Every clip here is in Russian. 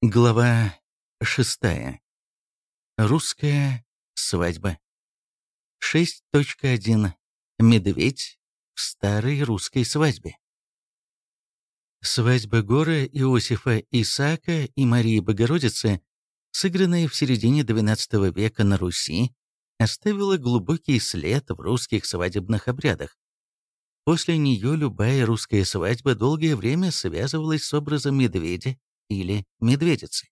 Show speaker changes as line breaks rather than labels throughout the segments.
Глава шестая. Русская свадьба. 6.1. Медведь в старой русской свадьбе. Свадьба Гора, Иосифа Исаака и Марии Богородицы, сыгранная в середине XII века на Руси, оставила глубокий след в русских свадебных обрядах. После нее любая русская свадьба долгое время связывалась с образом медведя или медведицы.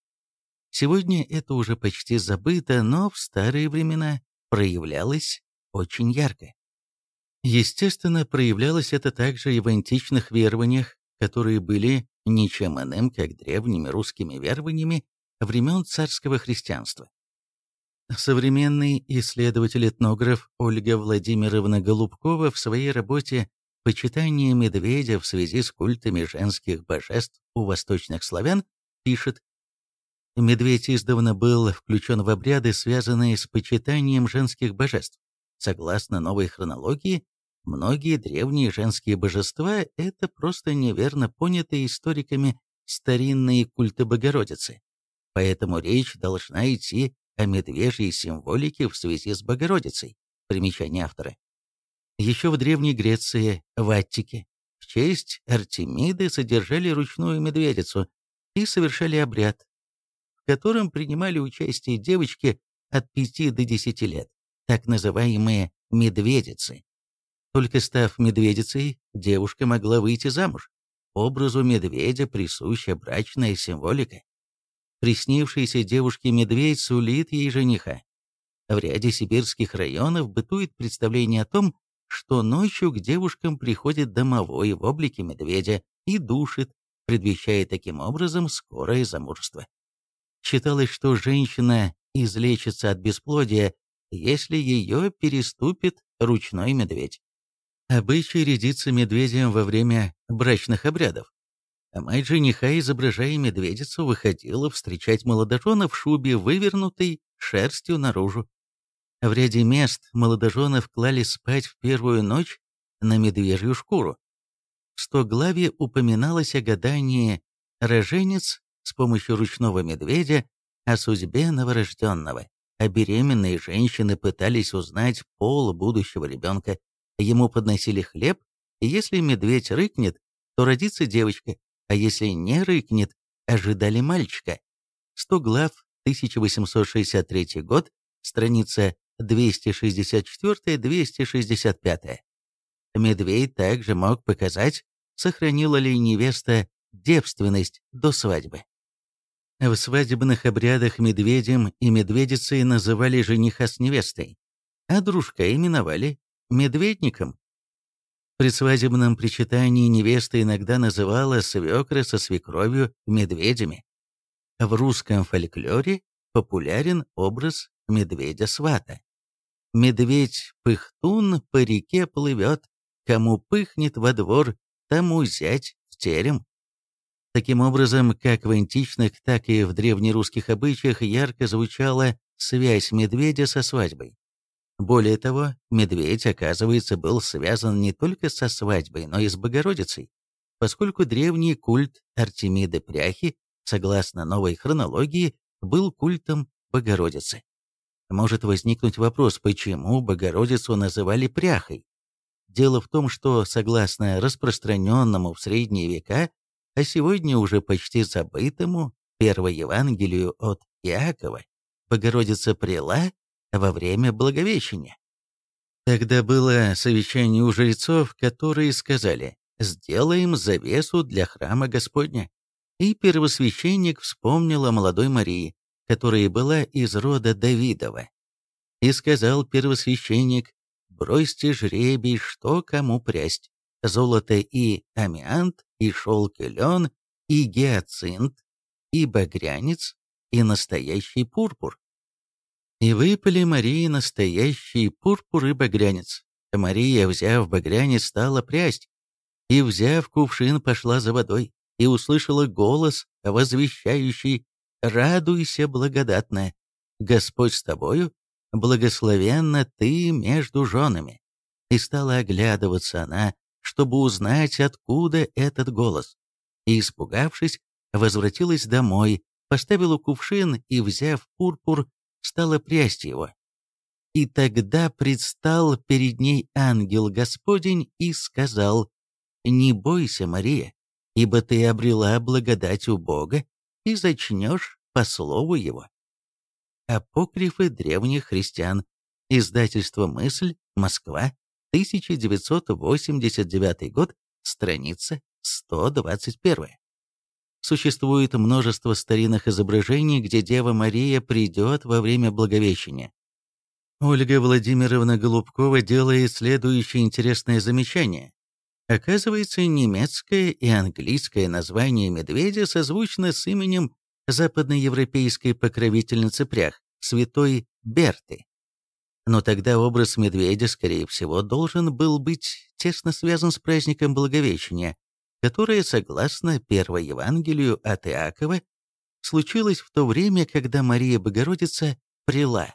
Сегодня это уже почти забыто, но в старые времена проявлялось очень ярко. Естественно, проявлялось это также и в античных верованиях, которые были ничем иным, как древними русскими верованиями времен царского христианства. Современный исследователь-этнограф Ольга Владимировна Голубкова в своей работе Почитание медведя в связи с культами женских божеств у восточных славян пишет, Медведь издавна был включен в обряды, связанные с почитанием женских божеств. Согласно новой хронологии, многие древние женские божества – это просто неверно понятые историками старинные культы Богородицы. Поэтому речь должна идти о медвежьей символике в связи с Богородицей. Примечание автора. Еще в Древней Греции, в Аттике, в честь Артемиды содержали ручную медведицу и совершали обряд, в котором принимали участие девочки от 5 до 10 лет, так называемые медведицы. Только став медведицей, девушка могла выйти замуж. Образу медведя присуща брачная символика. Приснившийся девушке медведь сулит ей жениха. В ряде сибирских районов бытует представление о том, что ночью к девушкам приходит домовой в облике медведя и душит, предвещая таким образом скорое замужество. Считалось, что женщина излечится от бесплодия, если ее переступит ручной медведь. Обычай рядиться медведем во время брачных обрядов. А мать жениха, изображая медведицу, выходила встречать молодожена в шубе, вывернутой шерстью наружу. В ряде мест молодоженов клали спать в первую ночь на медвежью шкуру. В стоглаве упоминалось о гадании роженец с помощью ручного медведя о судьбе новорожденного, а беременные женщины пытались узнать пол будущего ребенка. Ему подносили хлеб, и если медведь рыкнет, то родится девочка, а если не рыкнет, ожидали мальчика. Стоглав, 1863 год, страница 264-265. Медведь также мог показать, сохранила ли невеста девственность до свадьбы. В свадебных обрядах медведем и медведицей называли жениха с невестой, а дружка именовали медведником. При свадебном причитании невеста иногда называла свекры со свекровью медведями. В русском фольклоре популярен образ медведя-свата. Медведь-пыхтун по реке плывет, кому пыхнет во двор, тому зять в терем. Таким образом, как в античных, так и в древнерусских обычаях ярко звучала связь медведя со свадьбой. Более того, медведь, оказывается, был связан не только со свадьбой, но и с Богородицей, поскольку древний культ Артемиды Пряхи, согласно новой хронологии, был культом Богородицы. Может возникнуть вопрос, почему Богородицу называли пряхой? Дело в том, что, согласно распространенному в средние века, а сегодня уже почти забытому Первоевангелию от Иакова, Богородица прила во время Благовещения. Тогда было совещание у жрецов, которые сказали «Сделаем завесу для храма Господня». И первосвященник вспомнил о молодой Марии, которая была из рода Давидова. И сказал первосвященник, бросьте жребий, что кому прясть, золото и амиант, и шелк и лен, и гиацинт, и багрянец, и настоящий пурпур. И выпали Марии настоящий пурпур и багрянец. Мария, взяв багрянец, стала прясть, и, взяв кувшин, пошла за водой, и услышала голос, возвещающий радуйся, благодатная, Господь с тобою, благословенна ты между женами». И стала оглядываться она, чтобы узнать, откуда этот голос. И, испугавшись, возвратилась домой, поставила кувшин и, взяв пурпур, стала прясть его. И тогда предстал перед ней ангел Господень и сказал, «Не бойся, Мария, ибо ты обрела благодать у Бога и зачнешь по слову Его». Апокрифы древних христиан. Издательство «Мысль», Москва, 1989 год, страница 121. Существует множество старинных изображений, где Дева Мария придет во время Благовещения. Ольга Владимировна Голубкова делает следующее интересное замечание. Оказывается, немецкое и английское название медведя созвучно с именем западноевропейской покровительницы прях, святой Берты. Но тогда образ медведя, скорее всего, должен был быть тесно связан с праздником Благовещения, которое, согласно Первому Евангелию от Иакова, случилось в то время, когда Мария Богородица прила.